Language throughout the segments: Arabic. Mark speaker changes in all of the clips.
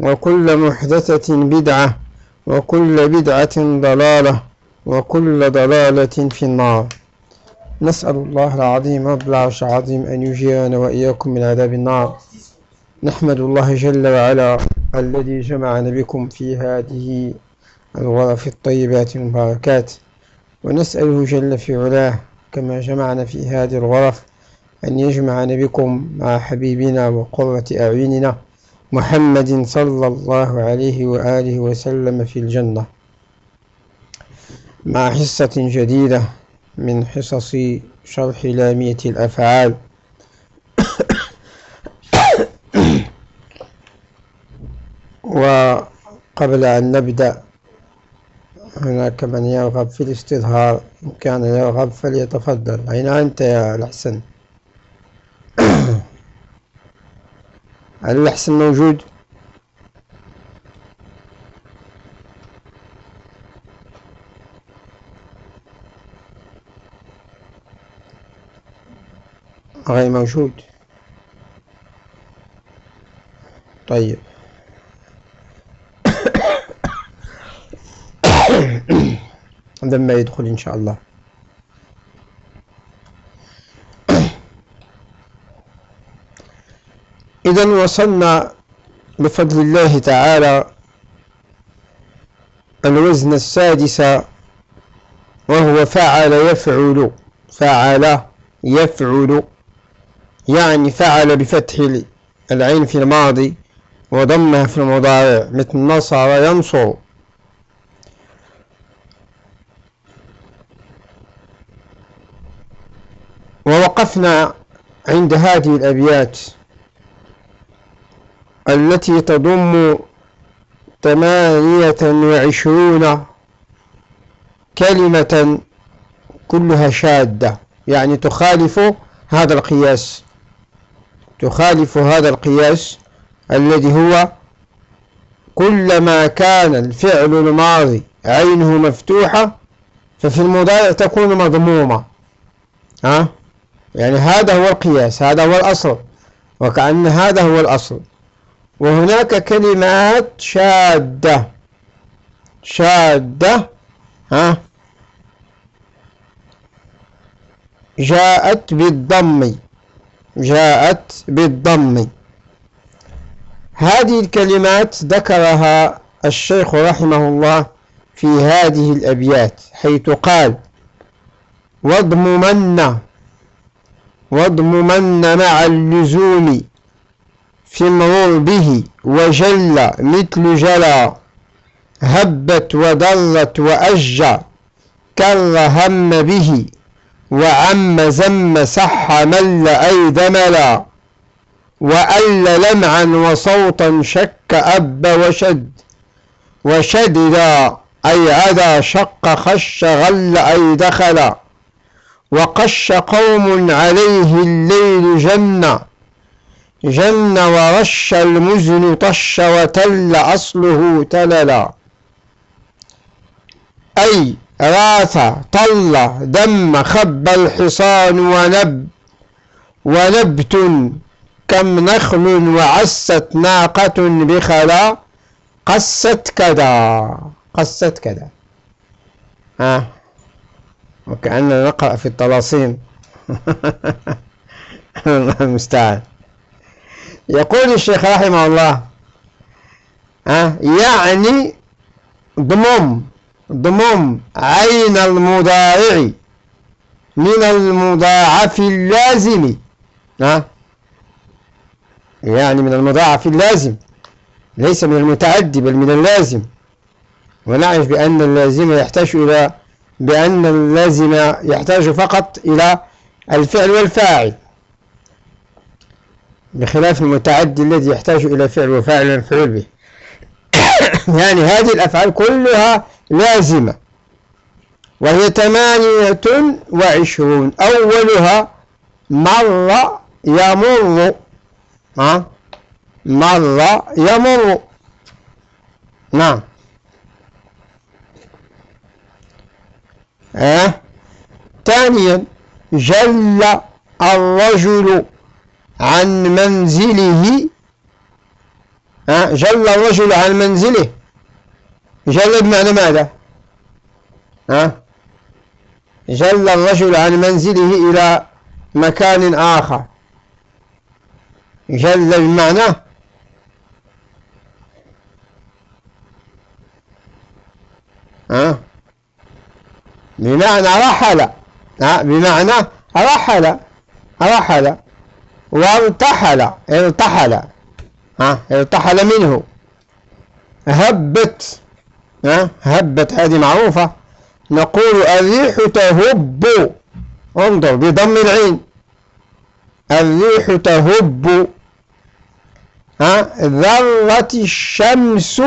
Speaker 1: وكل محدثة بدعة وكل بدعة ضلالة وكل ضلالة في النار. نسأل الله العظيم رب العرش العظيم أن يجيرنا وإياكم من عذاب النار. نحمد الله جل وعلا الذي جمعنا بكم في هذه الغرف الطيبات المباركات. ونسأله جل في علاه كما جمعنا في هذه الغرف أن يجمعنا بكم مع حبيبنا وقرة أعيننا. محمد صلى الله عليه وآله وسلم في الجنة. مع حصة جديدة من حصص شرح لامية الأفعال. وقبل أن نبدأ هناك من يرغب في الاستظهار. إن كان يرغب فليتفضل. أين أنت يا الحسن؟ هل الحسن موجود. غير موجود. طيب. لما يدخل إن شاء الله. إذا وصلنا بفضل الله تعالى الوزن السادس وهو فعل يفعل فعل يفعل يعني فعل بفتح العين في الماضي وضمها في المضارع مثل نصر ينصر. ووقفنا عند هذه الأبيات. التي تضم ثمانية وعشرون كلمة كلها شادة. يعني تخالف هذا القياس تخالف هذا القياس الذي هو كلما كان الفعل الماضي عينه مفتوحة ففي المضارع تكون مضمومة. ها؟ يعني هذا هو القياس هذا هو الأصل. وكأن هذا هو الأصل. وهناك كلمات شادة. شادة. ها. جاءت بالضم. جاءت بالضم. هذه الكلمات ذكرها الشيخ رحمه الله في هذه الأبيات حيث قال واضممن. واضممن مع اللزوم. في مرور به وجل مثل جلى هبت وضرت وأجى كر هم به وعم زم سح مل أي دملا وأل لمعا وصوتا شك أب وشد وشددا أي عدا شق خش غل أي دخل وقش قوم عليه الليل جن جن ورش المزن طش وتل أصله تللا. أي راث طل دم خب الحصان ونب ونبت كم نخل وعست ناقة بخلا. قست كذا قست كذا ها؟ وكأننا نقرأ في الطلاسيم المستعان يقول الشيخ رحمه الله ها يعني ضمم ضمم عين المضارع من المضاعف اللازم ها يعني من المضاعف اللازم ليس من المتعدي بل من اللازم. ونعرف بأن اللازم يحتاج إلى بأن اللازم يحتاج فقط إلى الفعل والفاعل. بخلاف المتعدي الذي يحتاج إلى فعل وفاعل مفعول به. يعني هذه الأفعال كلها لازمة. وهي ثمانية وعشرون. أولها مر يمر. ها؟ مر يمر. نعم. ها؟ ثانيا جل الرجل عن منزله. جل الرجل عن منزله. جل بمعنى ماذا؟ ها؟ جل الرجل عن منزله إلى مكان آخر. جل بمعنى ها؟ بمعنى رحل. ها بمعنى رحل. رحل. وارتحل ارتحل. ها ارتحل منه. هبت ها هبت هذه معروفة. نقول الريح تهب. انظر بضم العين. الريح تهب. ها ذرت الشمس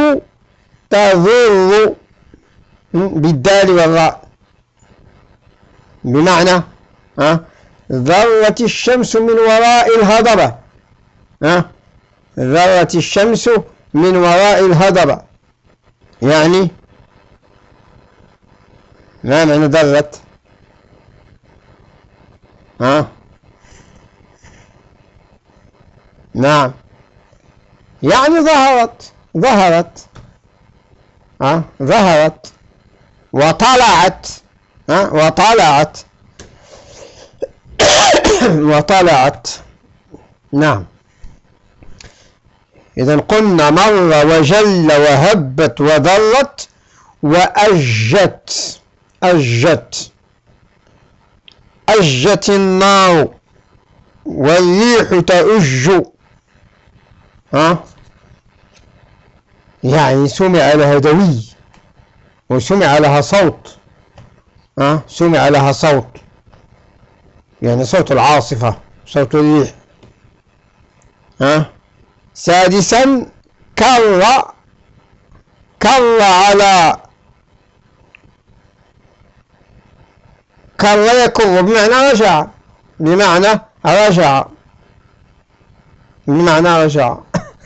Speaker 1: تضر. بالدال والراء. بمعنى ها ذرت الشمس من وراء الهضبة. ها؟ ذرت الشمس من وراء الهضبة. يعني؟ ما معنى ذرت؟ ها؟ نعم. يعني ظهرت. ظهرت. ها؟ ظهرت. وطلعت. ها؟ وطلعت. وطلعت. نعم. إذا قلنا مر وجل وهبت وضلت وأجت. أجت. أجت النار والريح تأج ها؟ يعني سمع لها دوي وسمع لها صوت. ها؟ سمع لها صوت. يعني صوت العاصفة صوت الريح. ها؟ سادسا كر كر على كر يكر بمعنى رجع. بمعنى رجع. بمعنى رجع.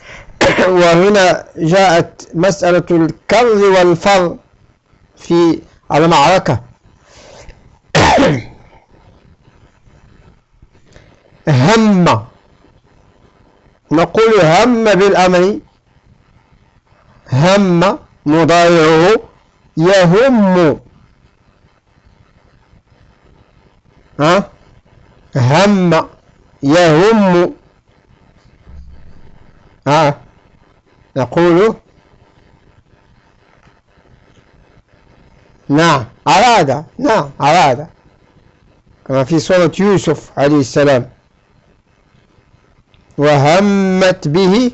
Speaker 1: وهنا جاءت مسألة الكر والفر في المعركة. هم. نقول هم بالأمر. هم مضارعه يهم. ها؟ هم. يهم. ها؟ نقول. نعم. أراد. نعم أراد. كما في سورة يوسف عليه السلام. وهمت به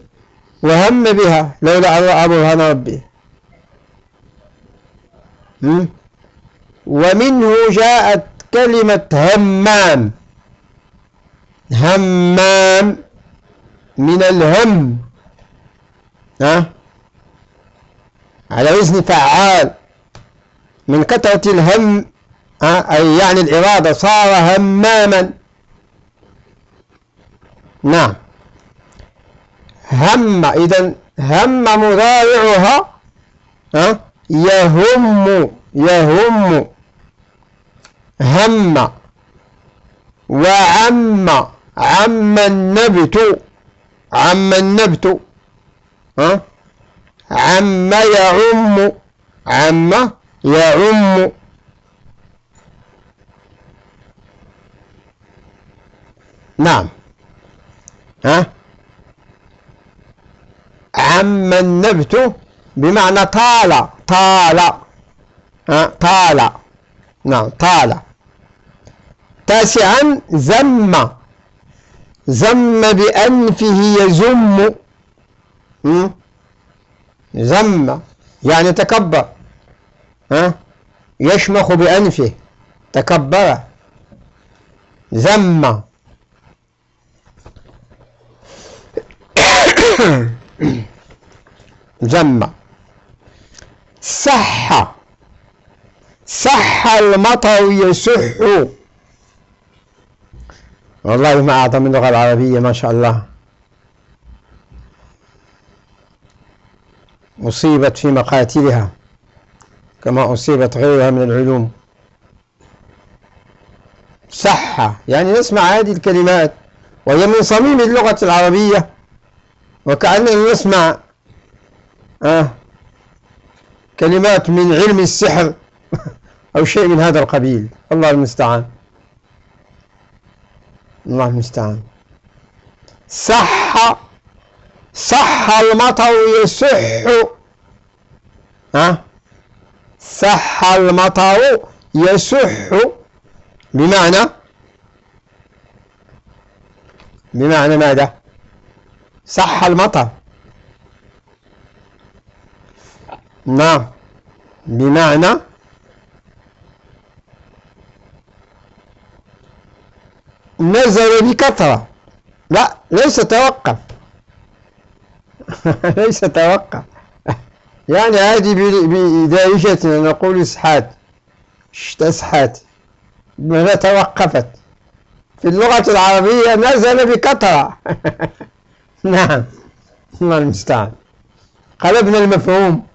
Speaker 1: وهم بها. لولا أن رأى برهان ربه ومنه جاءت كلمة همام. همام من الهم. ها؟ على وزن فعال. من كثرة الهم أي يعني الإرادة صار هماما. نعم. هم إذا هم مضارعها ها؟ يهم يهم هم. وعم عم النبت عم النبت ها؟ عم يعم عم يعم. نعم. ها؟ عم النبت بمعنى طال طال. طال. نعم طال. تاسعا زم زم بأنفه يزم زم يعني تكبر. ها؟ يشمخ بأنفه. تكبر. زم زم صح. صح المطر يسح والله ما أعظم اللغة العربية ما شاء الله. أصيبت في مقاتلها كما أصيبت غيرها من العلوم. صح. يعني نسمع هذه الكلمات وهي من صميم اللغة العربية. وكأننا نسمع آه كلمات من علم السحر أو شيء من هذا القبيل. الله المستعان. الله المستعان. صح صح المطر يصح. ها صح المطر يصح. بمعنى بمعنى ماذا؟ صح المطر. نعم بمعنى نزل بكثرة. لا ليس توقف. ليس توقف. يعني هذه بدايشة نقول اسحات اشتسحات ماذا توقفت. في اللغة العربية نزل بكثرة. نعم. الله المستعان. قلبنا المفهوم.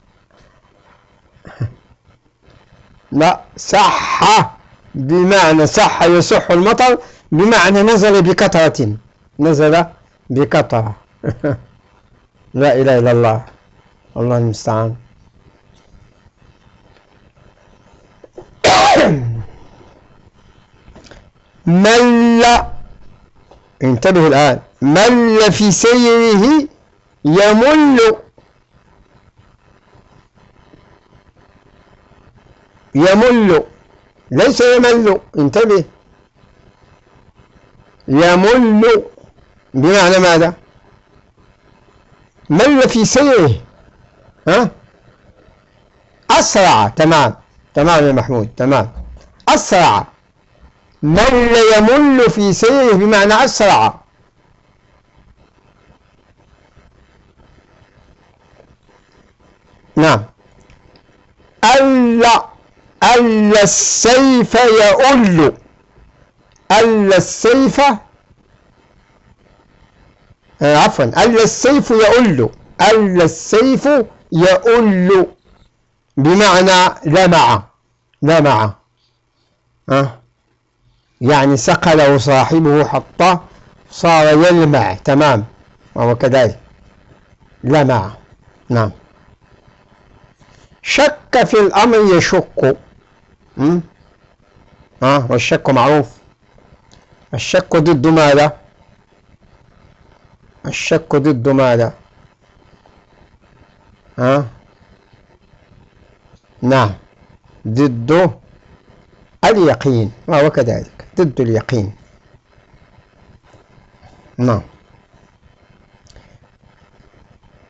Speaker 1: لا صح. بمعنى صح يصح المطر بمعنى نزل بكثرة. نزل بكثرة. لا إله إلا الله. الله المستعان. مل انتبهوا الآن. مل في سيره يمل. يمل. ليس يمل. انتبه. يمل. بمعنى ماذا؟ مل في سيره. ها؟ أسرع. تمام. تمام يا محمود. تمام. أسرع. مل يمل في سيره بمعنى أسرع. نعم. ألا ألا السيف يؤل. ألا السيف آه، عفوا. ألا السيف يؤل. ألا السيف يؤل. بمعنى لمع لمع أه؟ يعني سقله صاحبه حتى صار يلمع. تمام. وهو كذلك. لمع نعم. شك في الأمر يشك. أه؟ والشك معروف. الشك ضد ماذا؟ الشك ضد ماذا؟ ها نعم. ضد اليقين. وهو كذلك ضد اليقين. نعم.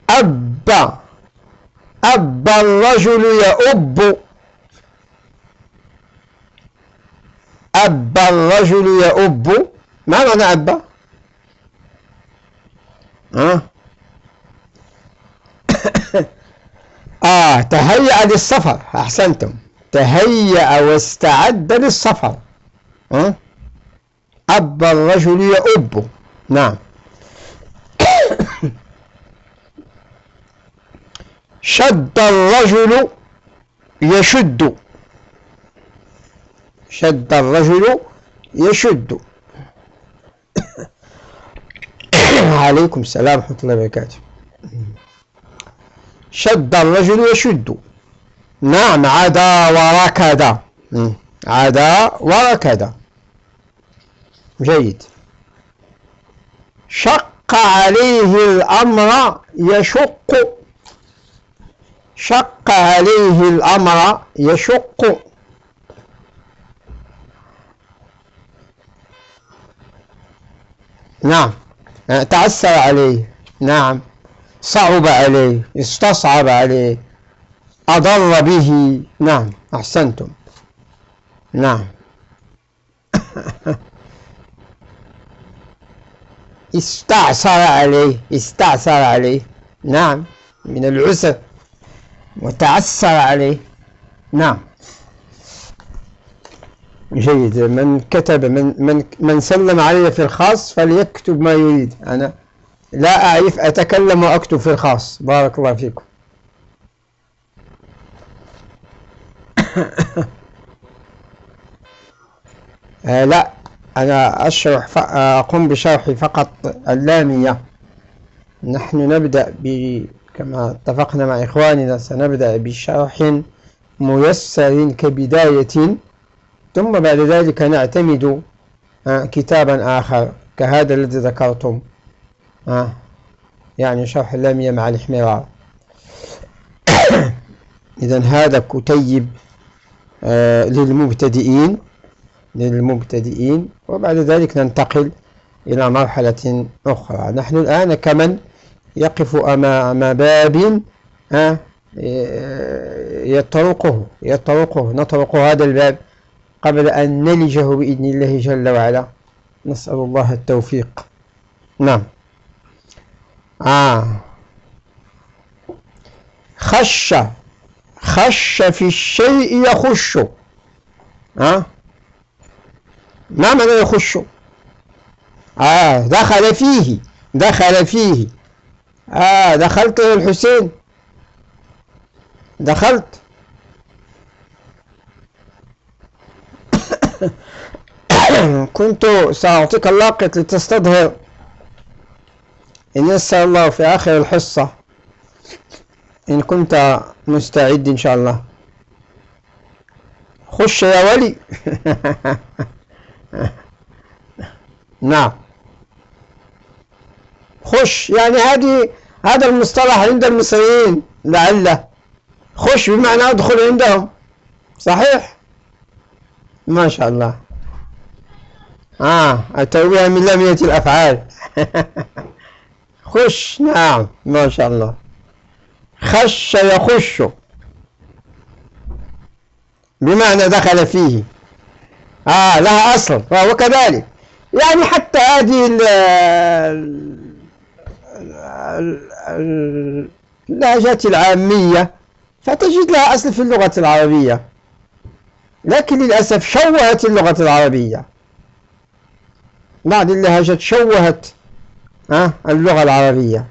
Speaker 1: أب أب الرجل يؤب. أب الرجل يؤب. ما معنى أب ها؟ آه تهيأ للسفر أحسنتم. تهيأ واستعد للسفر. أه؟ أب الرجل يؤب. نعم. شد الرجل يشد. شد الرجل يشد. عليكم السلام ورحمة الله وبركاته. شد الرجل يشد. نعم عدا وركد عدا وركد جيد. شق عليه الأمر يشق شق عليه الأمر يشق. نعم. تعسر عليه. نعم. صعب عليه. استصعب عليه. أضر به. نعم. أحسنتم. نعم. استعصر عليه. استعصر عليه. نعم. من العسر. وتعسر عليه. نعم. جيد. من كتب من من من سلم علي في الخاص فليكتب ما يريد. أنا لا أعرف أتكلم وأكتب في الخاص. بارك الله فيكم. آه لا. أنا أشرح أقوم بشرح فقط اللامية. نحن نبدأ ب كما اتفقنا مع إخواننا سنبدأ بشرح ميسر كبداية. ثم بعد ذلك نعتمد آه، كتابا آخر كهذا الذي ذكرتم. آه، يعني شرح اللامية مع الإحمرار. إذا هذا كتيب آه، للمبتدئين للمبتدئين وبعد ذلك ننتقل إلى مرحلة أخرى. نحن الآن كمن؟ يقف أمام باب يطرقه يطرقه نطرق هذا الباب قبل أن نلجه بإذن الله جل وعلا. نسأل الله التوفيق. نعم. آه. خش خش في الشيء يخش. آه. ما معنى يخش؟ آه. دخل فيه دخل فيه. آه دخلت الحسين. دخلت. كنت سأعطيك اللاقط لتستظهر. إن يسر الله في آخر الحصة. إن كنت مستعد إن شاء الله. خش يا ولي. نعم. خش يعني هذه هذا المصطلح عند المصريين لعله. خش بمعنى ادخل عندهم. صحيح؟ ما شاء الله. آه التربية من لمية الأفعال. خش نعم ما شاء الله. خش يخش. بمعنى دخل فيه. آه لها أصل وهو كذلك. يعني حتى هذه اللهجات العامية فتجد لها أصل في اللغة العربية. لكن للأسف شوهت اللغة العربية. بعض اللهجات شوهت اللغة العربية.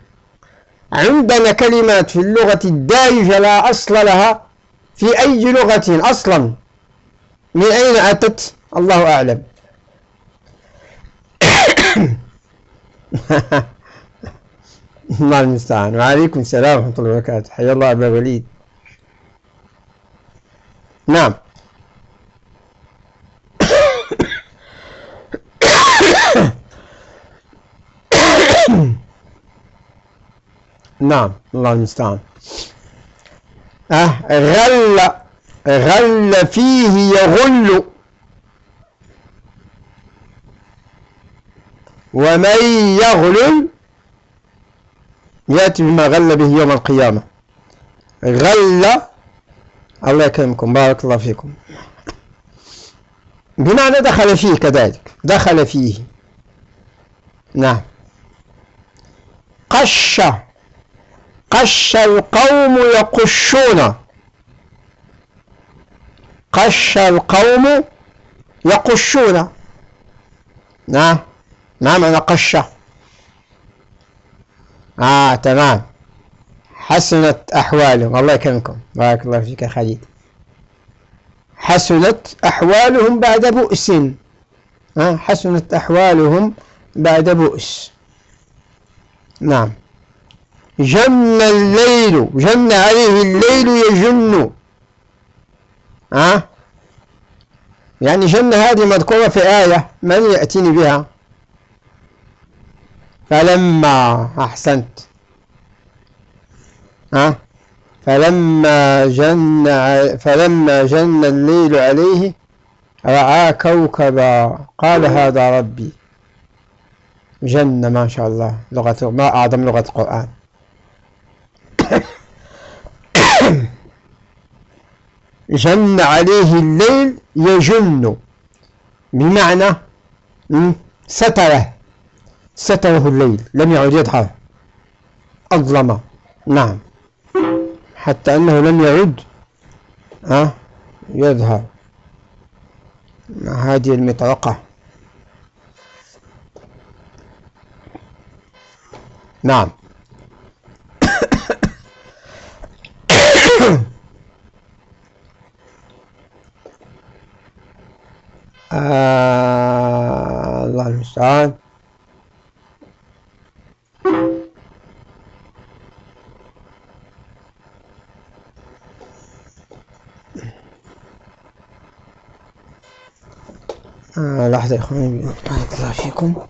Speaker 1: عندنا كلمات في اللغة الدارجة لا أصل لها في أي لغة أصلا. من أين أتت؟ الله أعلم. الله المستعان. وعليكم السلام ورحمة الله وبركاته. حيا الله أبا وليد. نعم. نعم الله المستعان. أه غل غل فيه يغل. ومن يغلل يأتي بما غل به يوم القيامة. غل الله يكرمكم بارك الله فيكم. بمعنى دخل فيه كذلك دخل فيه. نعم. قش قش القوم يقشون. قش القوم يقشون. نعم. ما معنى قشة آه تمام. حسنت أحوالهم. الله يكرمكم. بارك الله فيك يا خالد. حسنت أحوالهم بعد بؤس. حسنت أحوالهم بعد بؤس. نعم. جن الليل. جن عليه الليل يجن. ها يعني جن هذه مذكورة في آية. من يأتيني بها؟ فلما أحسنت. ها؟ فلما جن فلما جن الليل عليه رأى كوكبا. قال هذا ربي. جن ما شاء الله لغة ما أعظم لغة القرآن. جن عليه الليل يجن. بمعنى ستره. ستره الليل. لم يعد يظهر أظلم. نعم. حتى أنه لم يعد أه يظهر مع هذه المطرقة. نعم. آه الله المستعان. آه لحظة يا إخواني. بارك الله فيكم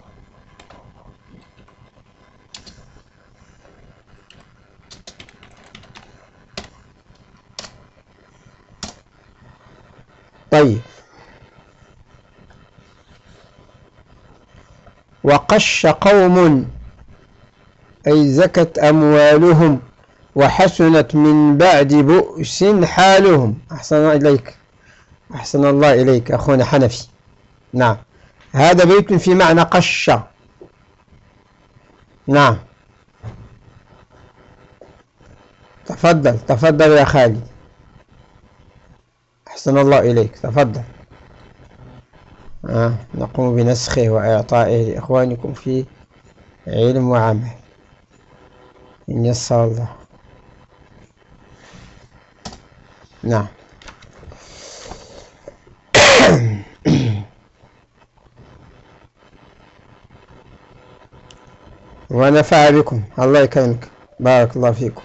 Speaker 1: طيب. وقش قوم أي زكت أموالهم وحسنت من بعد بؤس حالهم. أحسن إليك. أحسن الله إليك أخونا حنفي. نعم. هذا بيت في معنى قش. نعم. تفضل تفضل يا خالد. أحسن الله إليك تفضل. آه نقوم بنسخه وإعطائه لإخوانكم في علم وعمل. إن يسر الله نعم ونفع بكم الله يكرمك بارك الله فيكم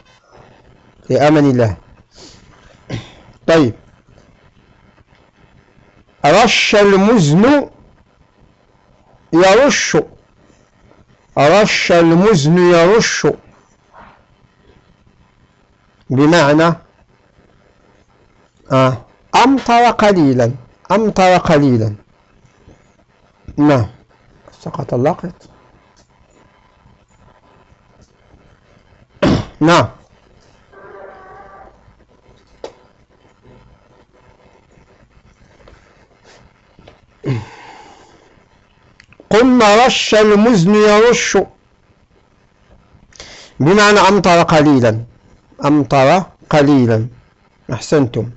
Speaker 1: في أمن الله طيب رش المزن يرش رش المزن يرش بمعنى آه أمطر قليلا أمطر قليلا. نعم. سقط اللقط. نعم. قلنا رش المزن يرش. بمعنى أمطر قليلا. أمطر قليلا. أحسنتم.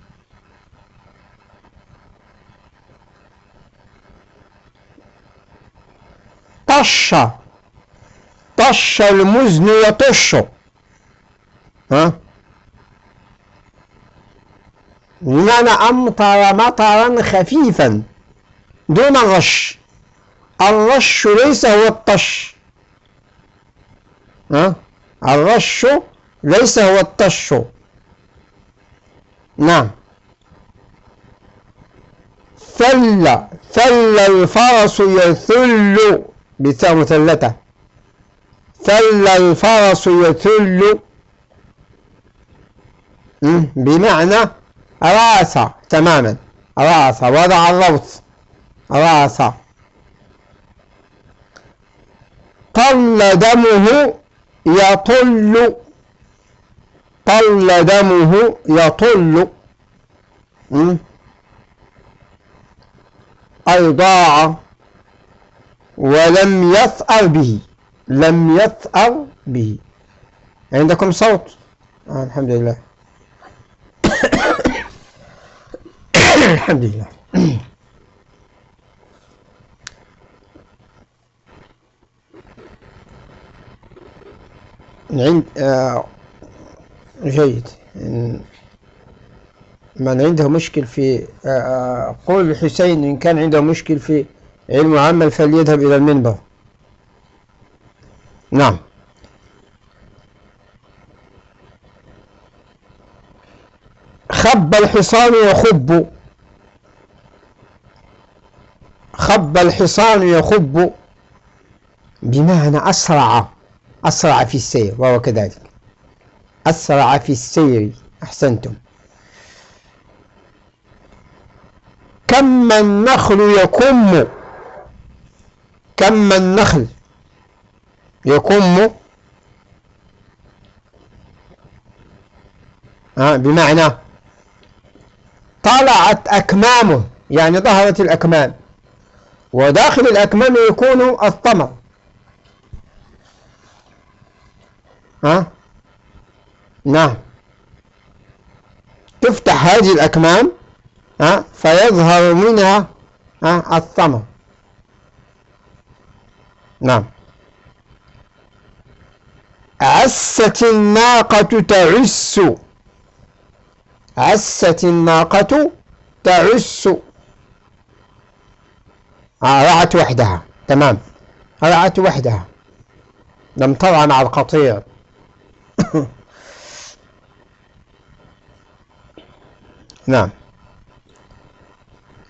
Speaker 1: طش. طش المزن يطش. ها؟ بمعنى أمطر مطرا خفيفا دون الرش. الرش ليس هو الطش. ها؟ الرش ليس هو الطش. نعم. ثل ثل الفرس يثل بتاء مثلثة. ثل الفرس يثل. بمعنى رأس تماما. رأس وضع الروث. رأس. طل دمه يطل طل دمه يطل. أي ضاع ولم يثأر به. لم يثأر به. عندكم صوت؟ آه الحمد لله. الحمد لله. عند آه جيد. من عنده مشكل في آه، قول الحسين إن كان عنده مشكل في علم عمل فليذهب إلى المنبر. نعم. خب الحصان يخب. خب الحصان يخب. بمعنى أسرع أسرع في السير وهو كذلك. أسرع في السير. أحسنتم. كم النخل يكم؟ كم النخل يكم؟ آه بمعنى طلعت أكمامه يعني ظهرت الأكمام. وداخل الأكمام يكون الثمر ها آه؟ نعم. تفتح هذه الأكمام ها فيظهر منها ها الثمر. نعم. عست الناقة تعس. عست الناقة تعس. رعت وحدها. تمام. رعت وحدها. لم ترى مع القطيع. نعم.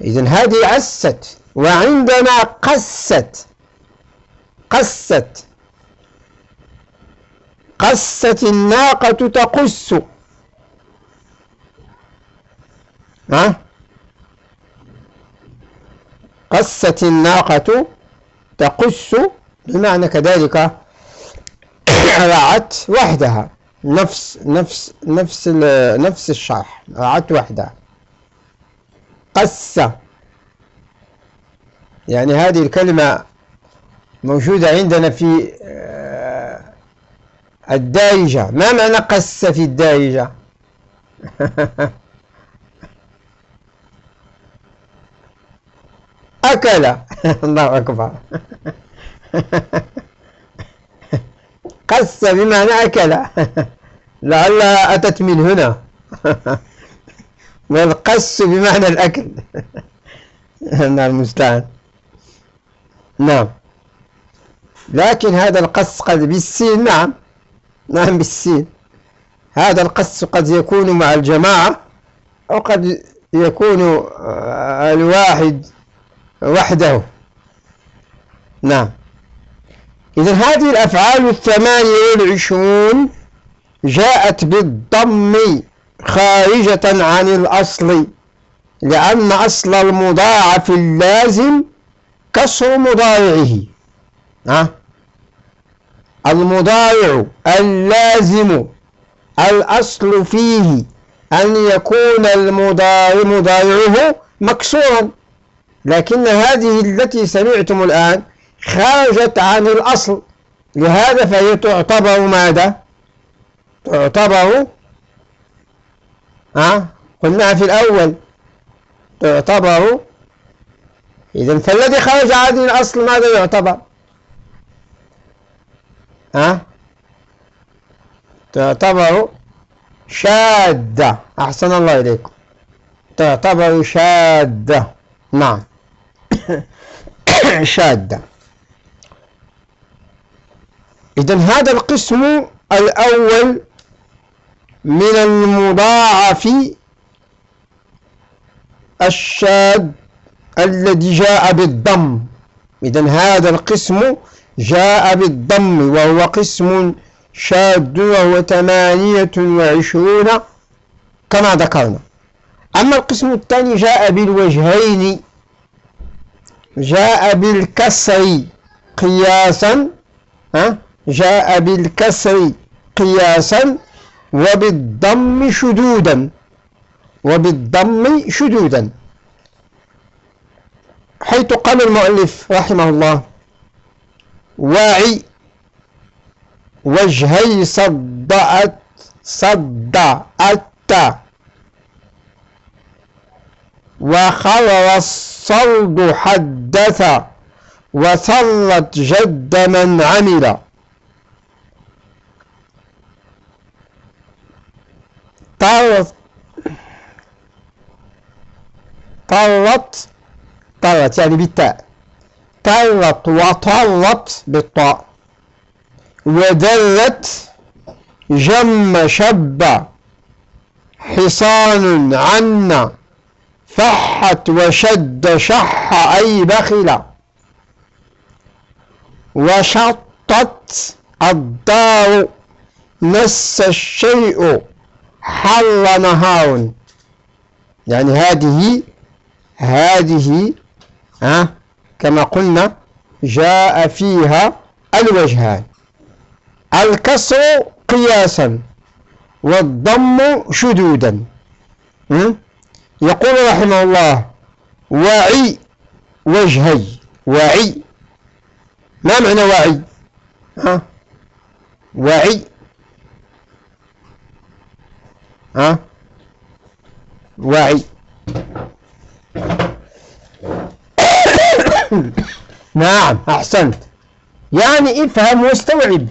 Speaker 1: إذن هذه عست وعندنا قست قست قست الناقة تقص. ها؟ قست الناقة تقص بمعنى كذلك رعت وحدها. نفس نفس نفس نفس الشرح رعت وحدها قس يعني هذه الكلمة موجودة عندنا في آه، الدارجة. ما معنى قس في الدارجة؟ أكل. الله أكبر. قس بمعنى أكل. لعلها أتت من هنا. والقس بمعنى الأكل. نعم المستعان نعم. لكن هذا القص قد بالسين نعم. نعم بالسين. هذا القص قد يكون مع الجماعة أو قد يكون آه، الواحد وحده. نعم. إذا هذه الأفعال الثمانية والعشرون جاءت بالضم خارجة عن الأصل لأن أصل المضاعف اللازم كسر مضارعه. ها؟ المضارع اللازم الأصل فيه أن يكون المضارع مضارعه مكسورا. لكن هذه التي سمعتم الآن خرجت عن الأصل. لهذا فهي تعتبر ماذا؟ تعتبر ها؟ قلنا في الأول. تعتبر. إذا فالذي خرج عن الأصل ماذا يعتبر؟ ها؟ تعتبر شادة. أحسن الله إليكم. تعتبر شادة. نعم. شادة. إذا هذا القسم الأول من المضاعف الشاد الذي جاء بالضم. إذا هذا القسم جاء بالضم وهو قسم شاد وهو ثمانية وعشرون كما ذكرنا. أما القسم الثاني جاء بالوجهين جاء بالكسر قياسا ها؟ جاء بالكسر قياسا وبالضم شدودا. وبالضم شدودا. حيث قال المؤلف رحمه الله واعي وجهي صدأت صدأت وخرر الصلد حدث وثرت جد من عمل. طارت طرت طرت يعني بالتاء. طرت وطرت بالطاء. ودلت جم شب. حصان عنا فحت وشد شح أي بخل. وشطت الدار مس الشيء. حر نهار يعني هذه هذه ها كما قلنا جاء فيها الوجهان. الكسر قياسا والضم شدودا. يقول رحمه الله وعي وجهي. وعي ما معنى وعي ها؟ وعي ها؟ وعي نعم أحسنت. يعني افهم واستوعب.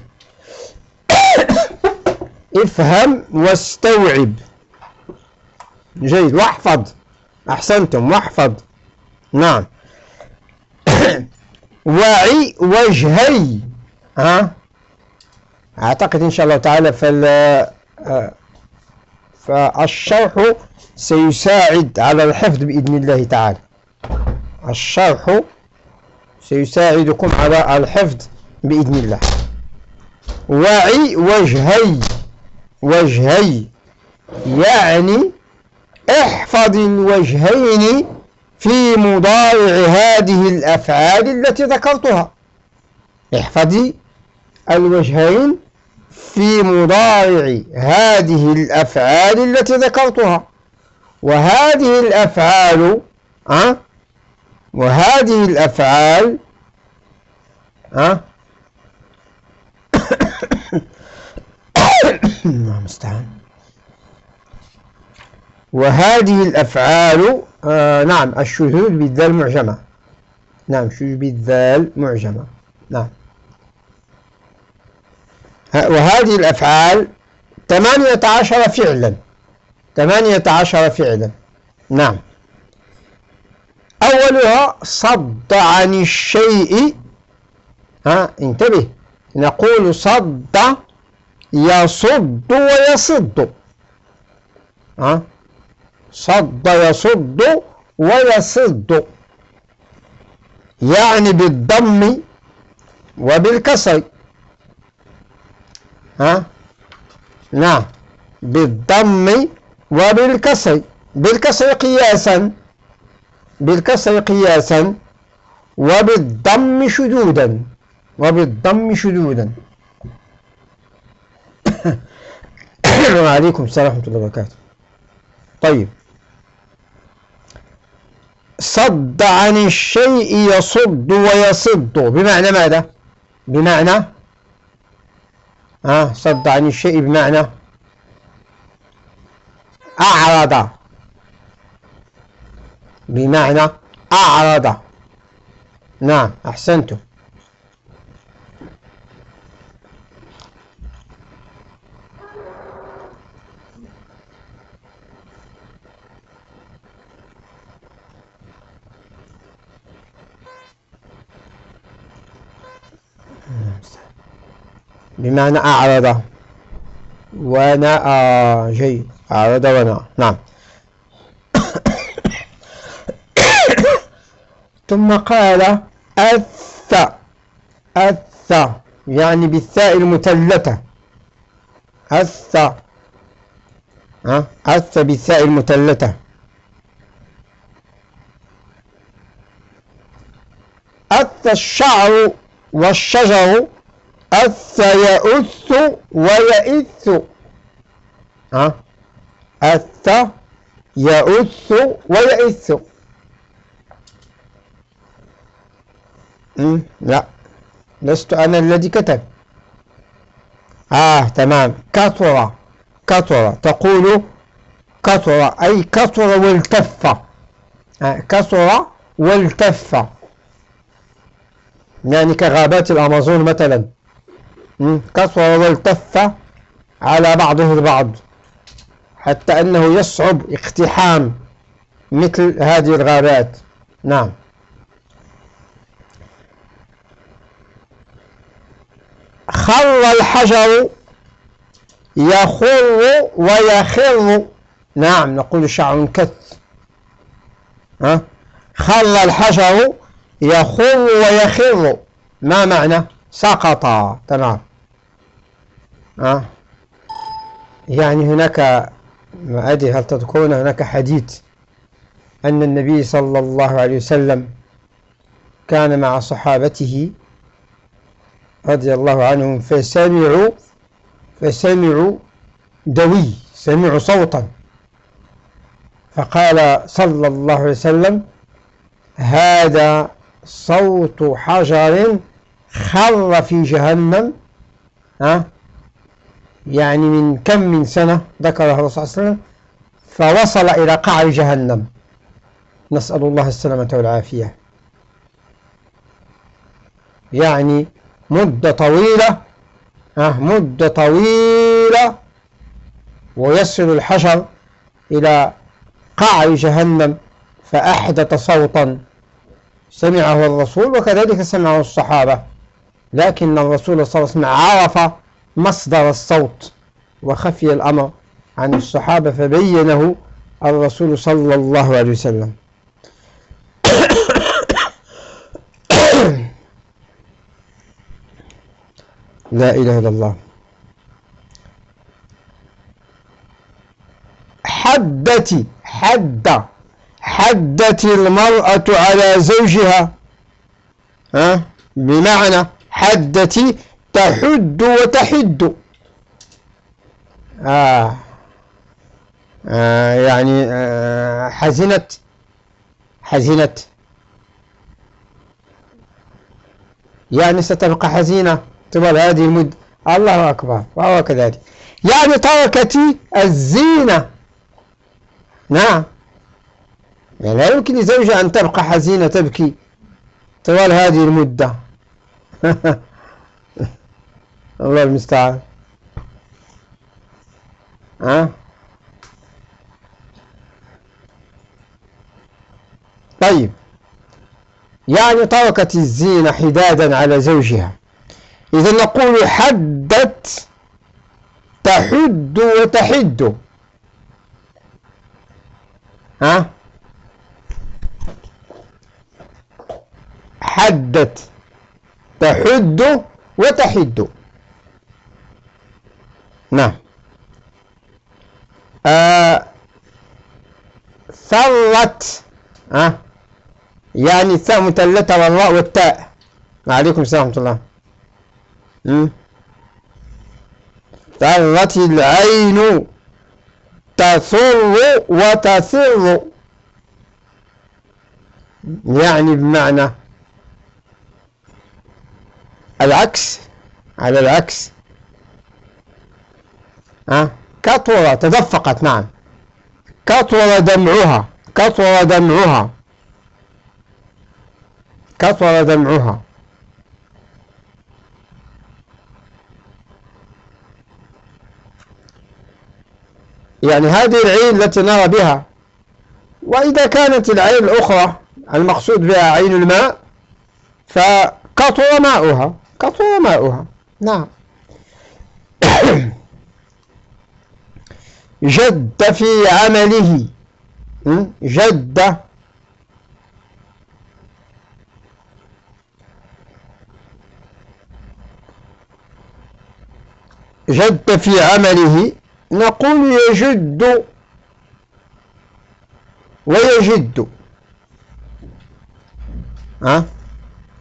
Speaker 1: افهم واستوعب. جيد واحفظ. أحسنتم واحفظ. نعم. وعي وجهي. ها؟ أعتقد إن شاء الله تعالى فال آه، فالشرح سيساعد على الحفظ بإذن الله تعالى. الشرح سيساعدكم على الحفظ بإذن الله. وعي وجهي. وجهي يعني احفظ الوجهين في مضارع هذه الأفعال التي ذكرتها. احفظي الوجهين في مضارع هذه الأفعال التي ذكرتها. وهذه الأفعال أه؟ وهذه الأفعال أه؟ المستعان وهذه الأفعال آه نعم الشذوذ بالذال معجمة. نعم شذوذ بالذال معجمة. نعم. وهذه الأفعال ثمانية عشر فعلا. ثمانية عشر فعلا. نعم. أولها صد عن الشيء. ها انتبه. نقول صد يصد ويصد. ها؟ صد يصد ويصد. يعني بالضم وبالكسر. ها؟ نعم. بالضم وبالكسر. بالكسر قياسا. بالكسر قياسا. وبالضم شدودا وبالضم شدودا وعليكم السلام ورحمة الله وبركاته. طيب. صد عن الشيء يصد ويصد. بمعنى ماذا؟ بمعنى ها صد عن الشيء بمعنى. أعرض. بمعنى أعرض. نعم أحسنتم. بمعنى أعرض. وناء آه جيد أعرض وناء نعم. ثم قال أث. أث. يعني بالثاء المثلثة. أث. أث بالثاء المثلثة. أث الشعر والشجر أث يأث ويئث ها؟ أث يأث ويئث لا. لست أنا الذي كتب. آه تمام. كثر. كثر. تقول كثر. أي كثر والتف آه كثر والتف يعني كغابات الأمازون مثلا. كثر والتف على بعضه البعض حتى أنه يصعب اقتحام مثل هذه الغابات. نعم. خر الحجر يخر ويخر. نعم نقول شعر كث. ها؟ خر الحجر يخر ويخر. ما معنى؟ سقط. تمام. ها يعني هناك ما أدري هل تذكرون هناك حديث أن النبي صلى الله عليه وسلم كان مع صحابته رضي الله عنهم فسمعوا فسمعوا دوي سمعوا صوتا. فقال صلى الله عليه وسلم هذا صوت حجر خر في جهنم. ها يعني من كم من سنة ذكره الرسول صلى الله عليه وسلم فوصل إلى قعر جهنم. نسأل الله السلامة والعافية. يعني مدة طويلة آه مدة طويلة ويصل الحشر إلى قعر جهنم فأحدث صوتا. سمعه الرسول وكذلك سمعه الصحابة. لكن الرسول صلى الله عليه وسلم عرف مصدر الصوت وخفي الأمر عن الصحابة فبينه الرسول صلى الله عليه وسلم. لا إله إلا الله. حدتي حد حدت المرأة على زوجها. ها؟ بمعنى حدتي تحد وتحد. آه. آه يعني آه حزنت. حزنت. يعني ستبقى حزينة. طوال هذه المدة الله أكبر. وهو كذلك. يعني تركت الزينة. نعم. يعني لا يمكن لزوجها أن تبقى حزينة تبكي. طوال هذه المدة. الله المستعان. ها؟ طيب. يعني تركت الزينة حدادا على زوجها. إذا نقول حدت تحد وتحد. ها؟ حدت تحد وتحد. نعم. آه ثرت آه يعني الثاء مثلثة والراء والتاء. عليكم السلام ورحمة الله. ثرت العين تثر وتثر يعني بمعنى العكس على العكس. ها؟ كثر تدفقت نعم. كثر دمعها كثر دمعها. كثر دمعها. يعني هذه العين التي نرى بها وإذا كانت العين الأخرى المقصود بها عين الماء فكثر ماؤها كثر ماؤها. نعم. جد في عمله. جد. جد في عمله. نقول يجد. ويجد.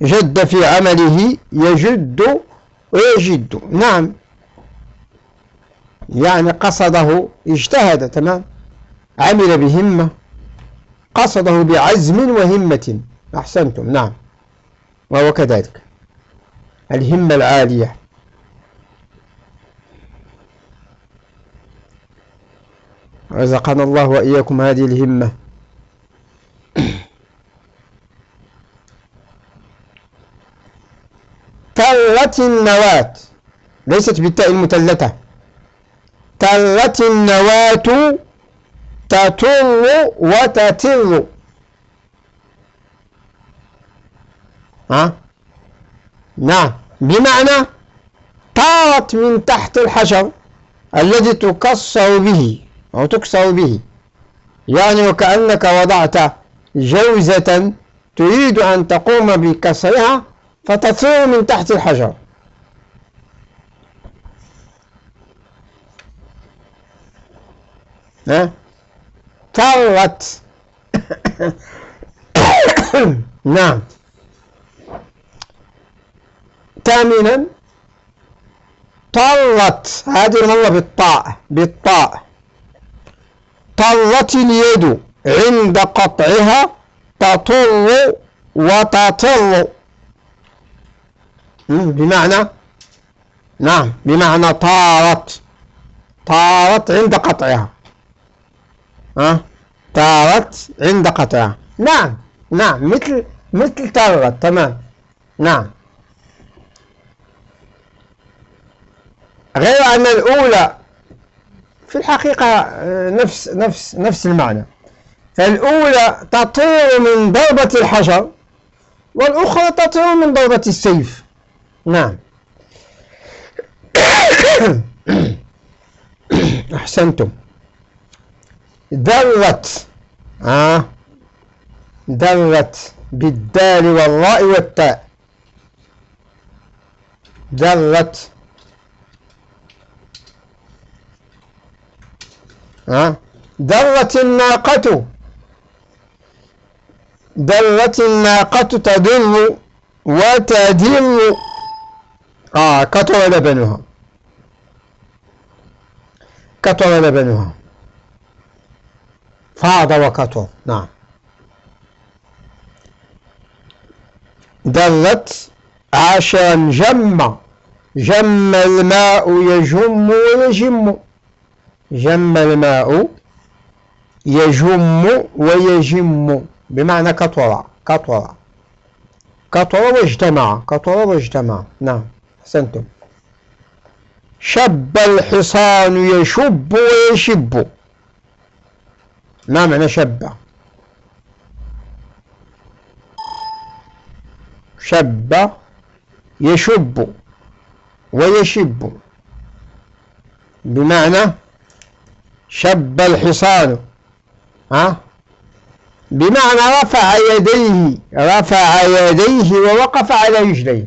Speaker 1: جد في عمله. يجد. ويجد. نعم. يعني قصده اجتهد تمام؟ عمل بهمة قصده بعزم وهمة. أحسنتم نعم. وهو كذلك. الهمة العالية. رزقنا الله وإياكم هذه الهمة. تلت النواة. ليست بالتاء المثلثة. تلت النواة تطر وتتر. ها؟ نعم. بمعنى طارت من تحت الحجر الذي تكسر به أو تكسر به. يعني وكأنك وضعت جوزة تريد أن تقوم بكسرها فتطير من تحت الحجر طرت نعم. ثامنا. طرت هذه المرة بالطاء. بالطاء. طرت اليد. عند قطعها تطر وتطر. بمعنى؟ نعم بمعنى طارت. طارت عند قطعها. ها؟ طارت عند قطعها نعم نعم مثل مثل طارت تمام. نعم. غير أن الأولى في الحقيقة آه، نفس نفس نفس المعنى. فالأولى تطير من ضربة الحجر والأخرى تطير من ضربة السيف. نعم. أحسنتم. درت آه درت بالدال والراء والتاء. درت آه درت الناقة. درت الناقة تدر وتدر آه كثر لبنها. كثر لبنها. فاض وكثر نعم. درت عشان جم. جم الماء يجم ويجم. جم الماء يجم ويجم. بمعنى كثر كثر كثر واجتمع. كثر واجتمع. نعم. أحسنتم. شب الحصان يشب ويشب. ما معنى شب؟ شب يشب ويشب. بمعنى شب الحصان ها؟ بمعنى رفع يديه رفع يديه ووقف على رجليه.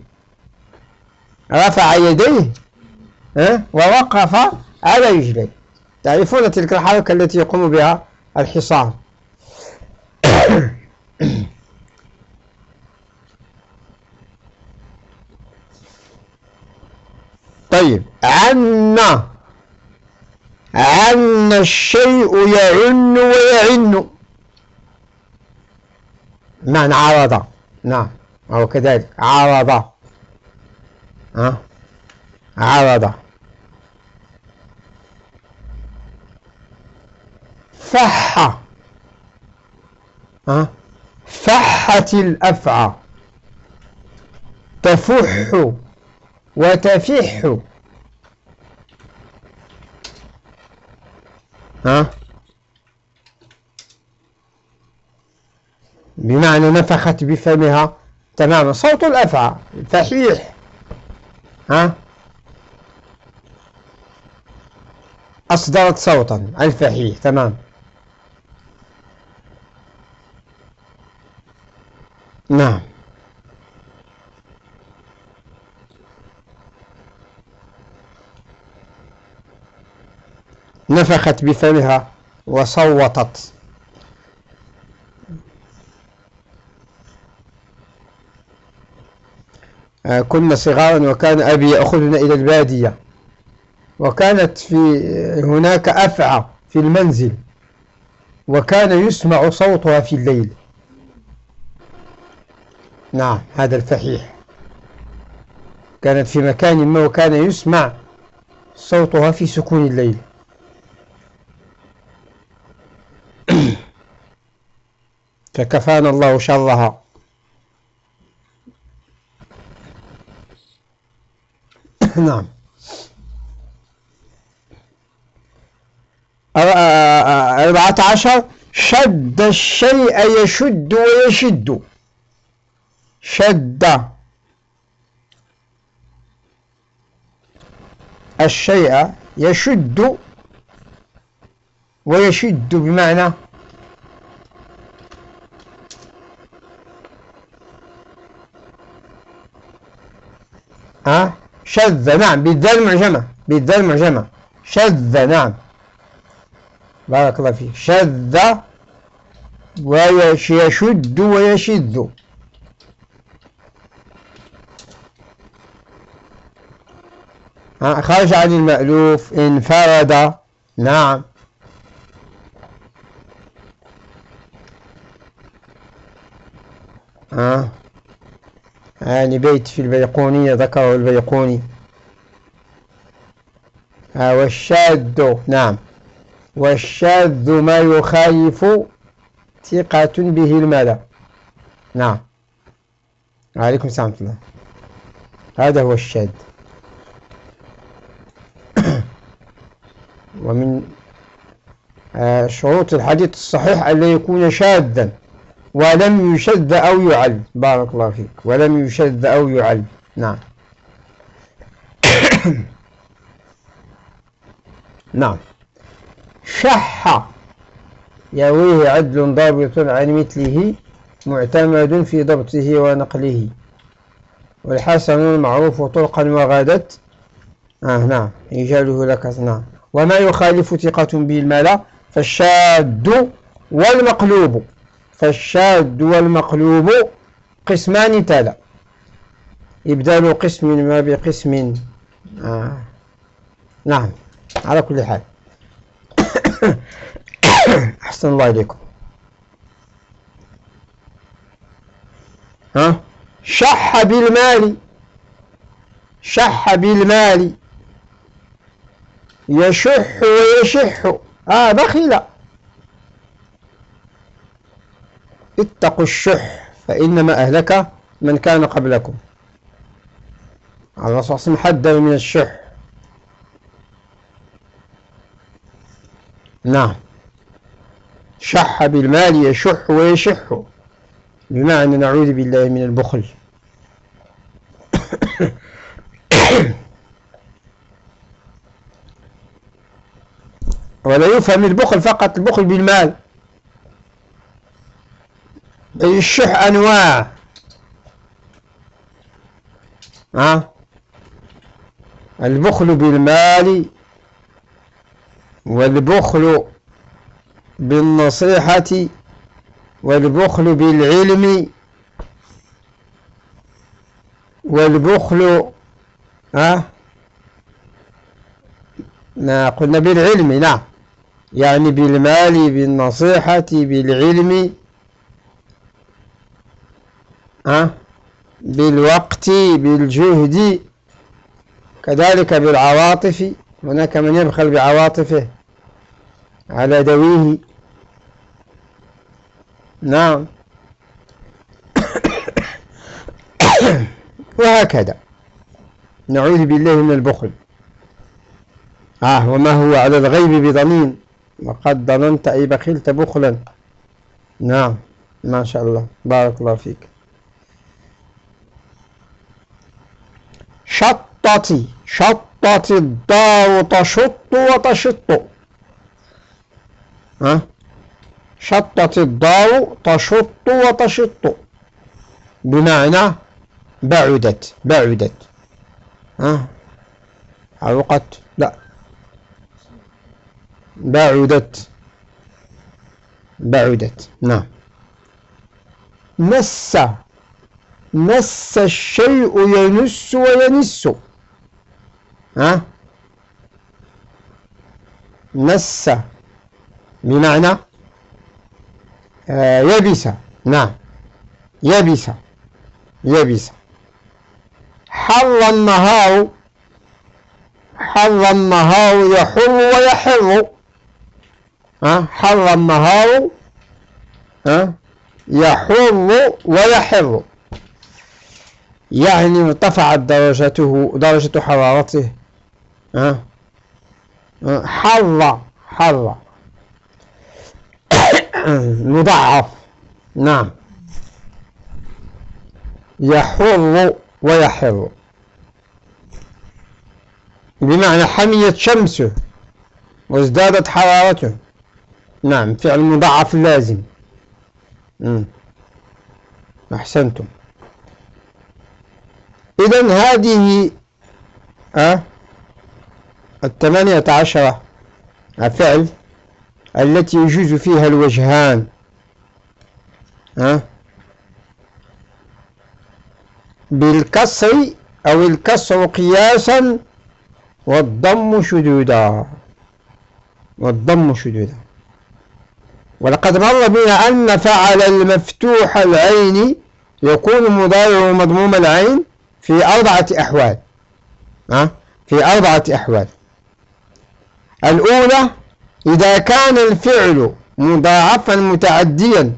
Speaker 1: رفع يديه ها؟ ووقف على رجليه. تعرفون تلك الحركة التي يقوم بها الحصان. طيب عنا عن الشيء يعن ويعن. معنى عرض نعم أو كذلك عرض ها؟ عرض فح ها؟ فحت الأفعى. تفح وتفح. ها؟ بمعنى نفخت بفمها. تماما صوت الأفعى. فحيح ها؟ أصدرت صوتا. الفحيح. تمام. نعم. نفخت بفمها وصوتت. آه، كنا صغارا وكان أبي يأخذنا إلى البادية. وكانت في هناك أفعى في المنزل. وكان يسمع صوتها في الليل. نعم هذا الفحيح. كانت في مكان ما وكان يسمع صوتها في سكون الليل. فكفانا الله شرها. نعم. أربعة عشر شد الشيء يشد ويشد. شد الشيء يشد ويشد بمعنى ها؟ شذ نعم بالذال معجمة بالذال معجمة شذ نعم. بارك الله فيك. شذ ويشد ويشذ. خرج عن المألوف انفرد. نعم. ها يعني بيت في البيقونية ذكره البيقوني. ها والشاذ نعم. والشاذ ما يخالف ثقة به الملأ. نعم. عليكم السلام الله. هذا هو الشاذ. ومن آه، شروط الحديث الصحيح أن يكون شاذا ولم يشذ أو يعل بارك الله فيك. ولم يشذ أو يعل نعم. نعم. شح يرويه عدل ضابط عن مثله معتمد في ضبطه ونقله. والحسن المعروف طرقا وغادت. آه نعم. إيجاده لك. نعم. وما يخالف ثقة به المال فالشاد والمقلوب. فالشاد والمقلوب قسمان تالا. إبدال قسم ما بقسم. آه. نعم على كل حال. أحسن الله إليكم. ها؟ شح بالمال. شح بالمال. يشح ويشح. آه بخيل. اتقوا الشح فإنما أهلك من كان قبلكم. على صلى حذر من الشح. نعم. شح بالمال يشح ويشح. بمعنى نعوذ بالله من البخل. ولا يفهم البخل فقط البخل بالمال. الشح أنواع. ها؟ البخل بالمال والبخل بالنصيحة والبخل بالعلم والبخل ها؟ ما قلنا بالعلم نعم. يعني بالمال بالنصيحة بالعلم ها؟ بالوقت بالجهد كذلك بالعواطف. هناك من يبخل بعواطفه على ذويه. نعم. وهكذا. نعوذ بالله من البخل. آه وما هو على الغيب بضنين. وقد ظننت أي بخلت بخلا نعم ما شاء الله. بارك الله فيك. شطتي شطت الدار تشط وتشط. ها؟ شطت الدار تشط وتشط. بمعنى بعدت بعدت. ها؟ عرقت بعدت. بعدت. نعم. مس. مس الشيء ينس وينس. ها؟ مس. بمعنى؟ آه يبس. نعم. يبس. يبس. حر النهار. حر النهار يحر ويحر. ها؟ حر النهار ها؟ يحر ويحر. يعني ارتفعت درجته درجة حرارته. ها؟ حر حر. مضعف نعم. يحر ويحر. بمعنى حميت شمسه وازدادت حرارته. نعم فعل مضاعف لازم. مم. أحسنتم. إذا هذه أه الثمانية عشر فعل التي يجوز فيها الوجهان أه بالكسر أو الكسر قياسا والضم شدودا. والضم شدودا. ولقد مر بنا أن فعل المفتوح العين يكون مضارع مضموم العين في أربعة أحوال. أه؟ في أربعة أحوال. الأولى إذا كان الفعل مضاعفا متعديا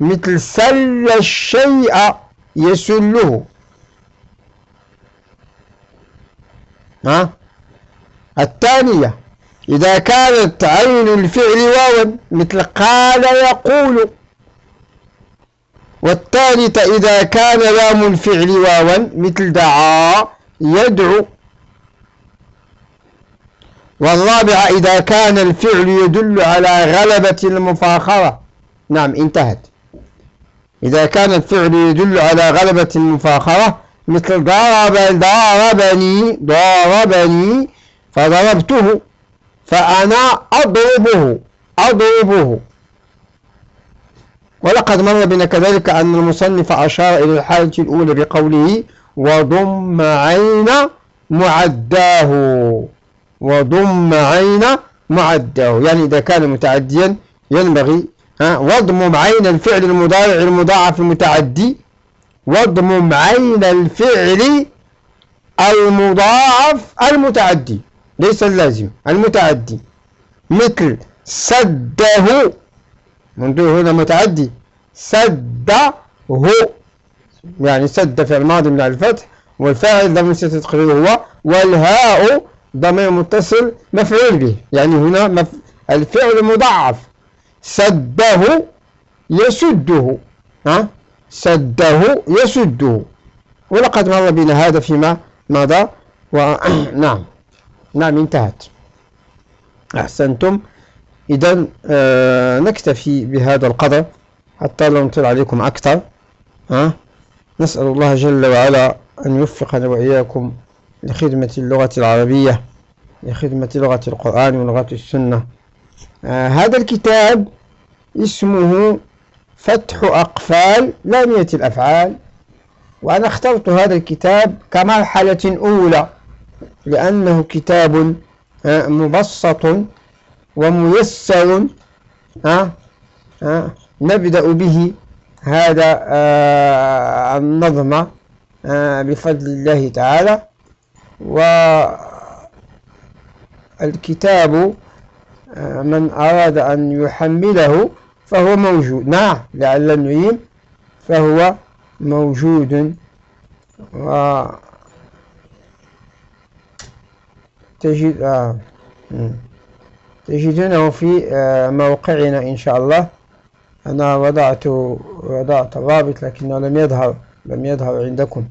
Speaker 1: مثل سل الشيء يسله. ها؟ الثانية إذا كانت عين الفعل واوا مثل قال يقول. والثالثة إذا كان لام الفعل واوا مثل دعا يدعو. والرابعة إذا كان الفعل يدل على غلبة المفاخرة. نعم انتهت. إذا كان الفعل يدل على غلبة المفاخرة مثل ضرب ضربني ضربني فضربته. فأنا أضربه أضربه. ولقد مر بنا كذلك أن المصنف أشار إلى الحالة الأولى بقوله وضم عين معداه. وضم عين معداه. يعني إذا كان متعديا ينبغي وضم عين الفعل المضارع المضاعف المتعدي. وضم عين الفعل المضاعف المتعدي. ليس اللازم المتعدي. مثل سده منذ هنا متعدي. سده يعني سد في الماضي من الفتح والفاعل ضمير تقريره هو والهاء ضمير متصل مفعول به. يعني هنا مف... الفعل مضاعف. سده يسده. ها؟ سده يسده. ولقد مر بنا هذا فيما مضى ونعم نعم انتهت. أحسنتم. إذا آه نكتفي بهذا القدر حتى لا نطيل عليكم أكثر. ها نسأل الله جل وعلا أن يوفقنا وإياكم لخدمة اللغة العربية لخدمة لغة القرآن ولغة السنة. آه هذا الكتاب اسمه فتح أقفال لامية الأفعال وأنا اخترت هذا الكتاب كمرحلة أولى. لأنه كتاب آه، مبسط وميسر آه، آه، نبدأ به هذا النظم بفضل الله تعالى. والكتاب من أراد أن يحمله فهو موجود. نعم لعل النعيم فهو موجود. و تجد آه. تجدونه في آه موقعنا إن شاء الله. أنا وضعت وضعت الرابط لكنه لم يظهر لم يظهر عندكم.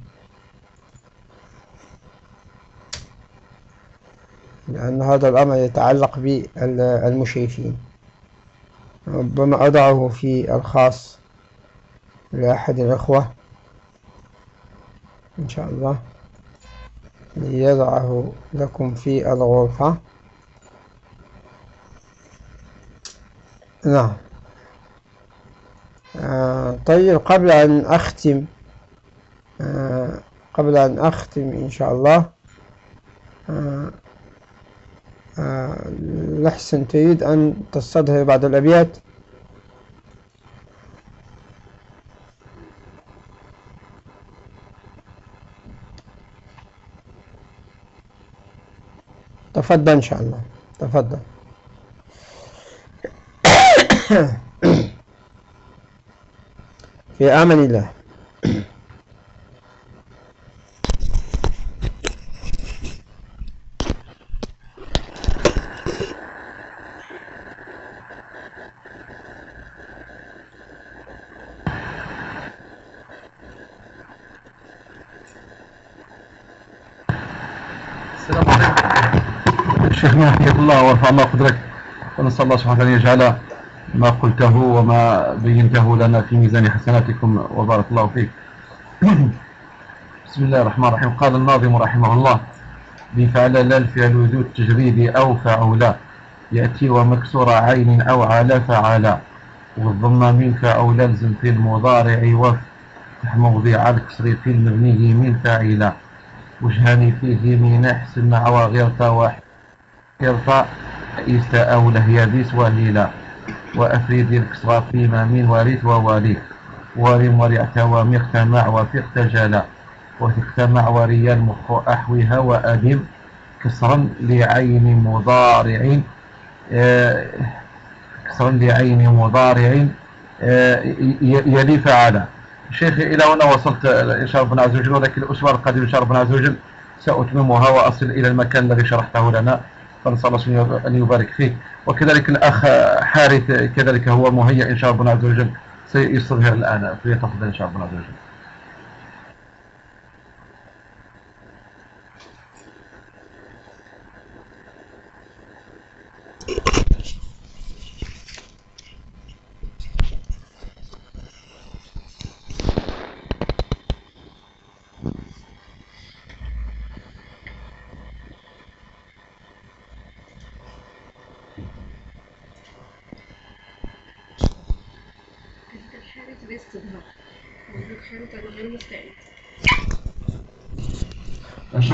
Speaker 1: لأن هذا الأمر يتعلق بالمشرفين ربما أضعه في الخاص لأحد الأخوة. إن شاء الله. ليضعه لكم في الغرفة. نعم. آه طيب قبل أن أختم آه قبل أن أختم إن شاء الله آه آه لحسن تريد أن تستظهر بعض الأبيات؟ تفضل إن شاء الله. تفضل. في أمان الله
Speaker 2: السلام عليكم شيخنا حياك الله ورفع الله قدرك. ونسأل الله سبحانه وتعالى يجعل ما قلته وما بينته لنا في ميزان حسناتكم. وبارك الله فيك. بسم الله الرحمن الرحيم. قال الناظم رحمه الله بفعل لا الفعل ذو التجريد أو فعولا يأتي ومكسور عين أو على. فعلا والضم منك أو لازم في المضارع وافتح موضع الكسر في المبني من فاعلا وجهان فيه من أحسن مع وغيرتا واحد. غيرتا إيسا أو لهي ديس وهيلا وأفريد الكسر فيما من وارث ووالي ورم ورعت ومقتمع وفقت جلا وتقتمع وريا المخ أحوها وأدم كسرا لعين مضارع آه، كسرا لعين مضارع آه، يلي فعلا شيخ إلى هنا وصلت إن شاء الله عز وجل ولكن الأسبوع القادم إن شاء الله عز وجل سأتممها وأصل إلى المكان الذي شرحته لنا. فنسأل الله أن يبارك فيك. وكذلك الأخ حارث كذلك هو مهيئ إن شاء الله عز وجل. سيستظهر الآن فليتفضل إن شاء الله عز وجل.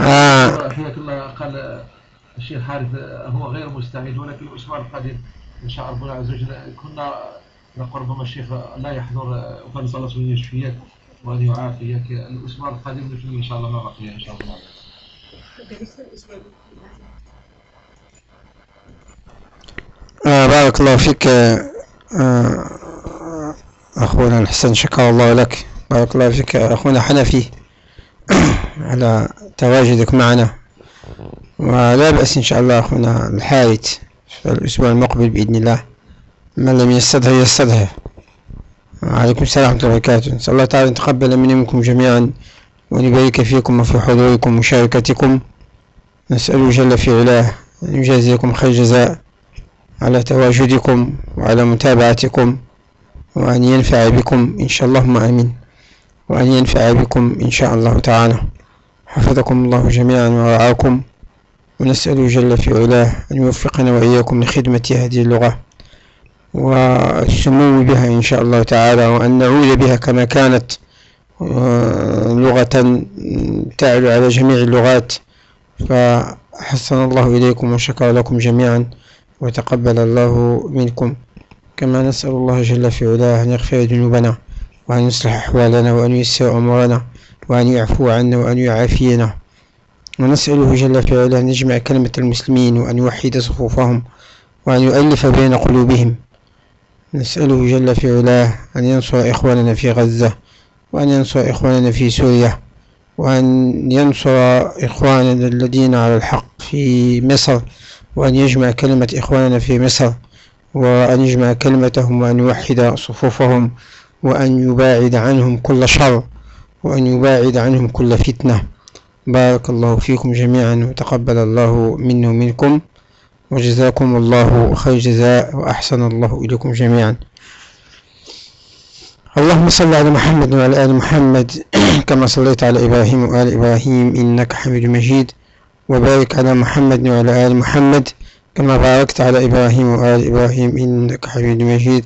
Speaker 2: آه. حياك الله قال الشيخ حارث هو غير مستعد ولكن الأسبوع القادم إن شاء الله عز وجل كنا نقول ربما الشيخ لا يحضر فنسأل الله أن يشفيك وأن يعافيك الأسبوع القادم نجي إن شاء الله ما بقي إن شاء الله
Speaker 1: آه بارك الله فيك آه أخونا الحسن شكر الله لك بارك الله فيك. أخونا حنفي على تواجدك معنا. ولا بأس إن شاء الله أخونا الحارث في الأسبوع المقبل بإذن الله. من لم يستظهر يستظهر وعليكم السلام ورحمة الله وبركاته. نسأل الله تعالى أن يتقبل منكم جميعا وأن يبارك فيكم وفي حضوركم ومشاركتكم. نسأله جل في علاه أن يجازيكم خير جزاء على تواجدكم وعلى متابعتكم وأن ينفع بكم. إن شاء الله آمين. وأن ينفع بكم إن شاء الله تعالى. حفظكم الله جميعا ورعاكم. ونسأل جل في علاه أن يوفقنا وإياكم لخدمة هذه اللغة والسمو بها إن شاء الله تعالى وأن نعود بها كما كانت آه، لغة تعلو على جميع اللغات. فحسن الله إليكم وشكر لكم جميعا وتقبل الله منكم. كما نسأل الله جل في علاه أن يغفر ذنوبنا. وأن يصلح أحوالنا وأن ييسر أمورنا وأن يعفو عنا وأن يعافينا. ونسأله جل في علاه أن يجمع كلمة المسلمين وأن يوحد صفوفهم وأن يؤلف بين قلوبهم. نسأله جل في علاه أن ينصر إخواننا في غزة وأن ينصر إخواننا في سوريا وأن ينصر إخواننا الذين على الحق في مصر وأن يجمع كلمة إخواننا في مصر وأن يجمع كلمتهم وأن يوحد صفوفهم وأن يباعد عنهم كل شر وأن يباعد عنهم كل فتنة. بارك الله فيكم جميعا وتقبل الله منه منكم وجزاكم الله خير جزاء وأحسن الله إليكم جميعا. اللهم صل على محمد وعلى آل محمد كما صليت على إبراهيم وآل إبراهيم إنك حميد مجيد. وبارك على محمد وعلى آل محمد كما باركت على إبراهيم وآل إبراهيم إنك حميد مجيد.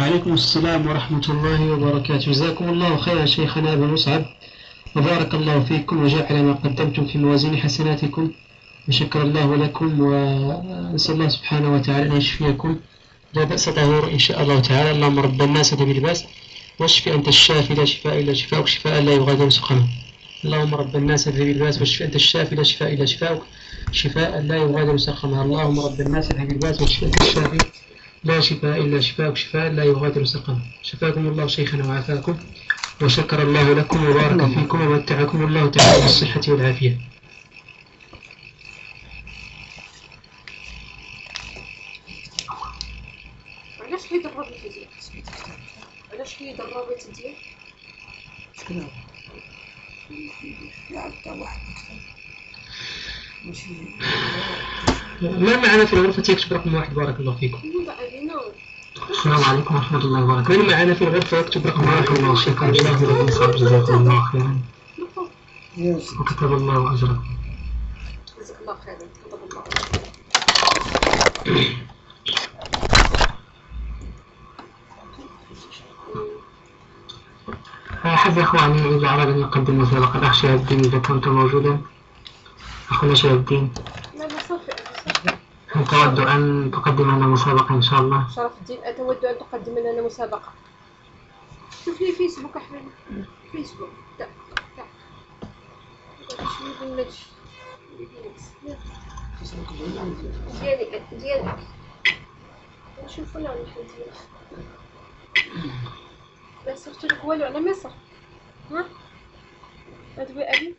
Speaker 3: وعليكم السلام ورحمة الله وبركاته. جزاكم الله خيرا شيخنا أبو مصعب وبارك الله فيكم وجعل ما قدمتم في موازين حسناتكم. وشكر الله لكم ونسأل الله سبحانه وتعالى أن يشفيكم. لا بأس طهور إن شاء الله تعالى. اللهم رب الناس أذهب الباس. واشف أنت الشافي لا شفاء إلا شفاؤك شفاء لا يغادر سقما اللهم رب الناس اذهب الباس واشف أنت الشافي لا شفاء إلا شفاؤك شفاء لا يغادر سقما اللهم رب الناس اذهب الباس واشف أنت الشافي لا شفاء إلا شفاؤك شفاء لا يغادر سقما شفاكم الله شيخنا وعافاكم وشكر الله لكم وبارك فيكم. ومتعكم الله تعالى بالصحة والعافية. ما معنا في الغرفة يكتب رقم واحد؟ بارك الله فيكم. السلام عليكم ورحمة الله وبركاته. من معنا في الغرفة يكتب رقم واحد؟ الله شكرا الله صاحب جزاكم الله خيرا. وكتب الله أجركم
Speaker 4: جزاك الله خيرا تفضل الله
Speaker 3: أحب يا إخواني إذا أراد أن يقدم مسابقة. الأخ شهاب الدين إذا كنت موجودا. أخونا شهاب الدين
Speaker 4: لا لا صافي صافي.
Speaker 3: هل تود أن تقدم لنا مسابقة إن شاء الله؟
Speaker 4: شرف الدين أتود أن تقدم لنا مسابقة. شوف لي فيسبوك أحمد. فيسبوك. لا لا. بالمجد ديالي ديالك نشوف ولا نحن ديالك لا صرت لك والو على مصر ها؟ أدوي أبي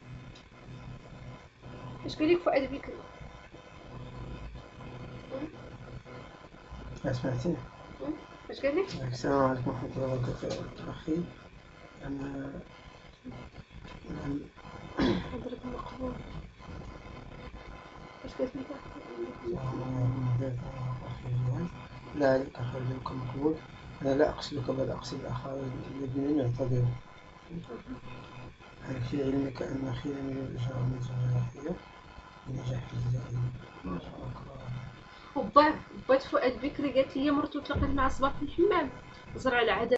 Speaker 4: اش قال لك؟ فؤاد بكري
Speaker 1: سمعتي
Speaker 4: اش قال لك
Speaker 1: السلام عليكم ورحمة الله وبركاته. أخي أنا
Speaker 4: حضرتك مقبول. اش قالت لك
Speaker 1: لا عليك أخرج لكم مقبول. أنا لا أقصدك بل أقصد الآخرين الذين يعتذرون. هل في علمك أن أخيرا من الإجراء من الجراحية بنجاح الجزائر ما شاء الله.
Speaker 4: وبعد بعد فؤاد بكري قالت لي مرتو تلاقيت مع صباح في الحمام. زرع العدد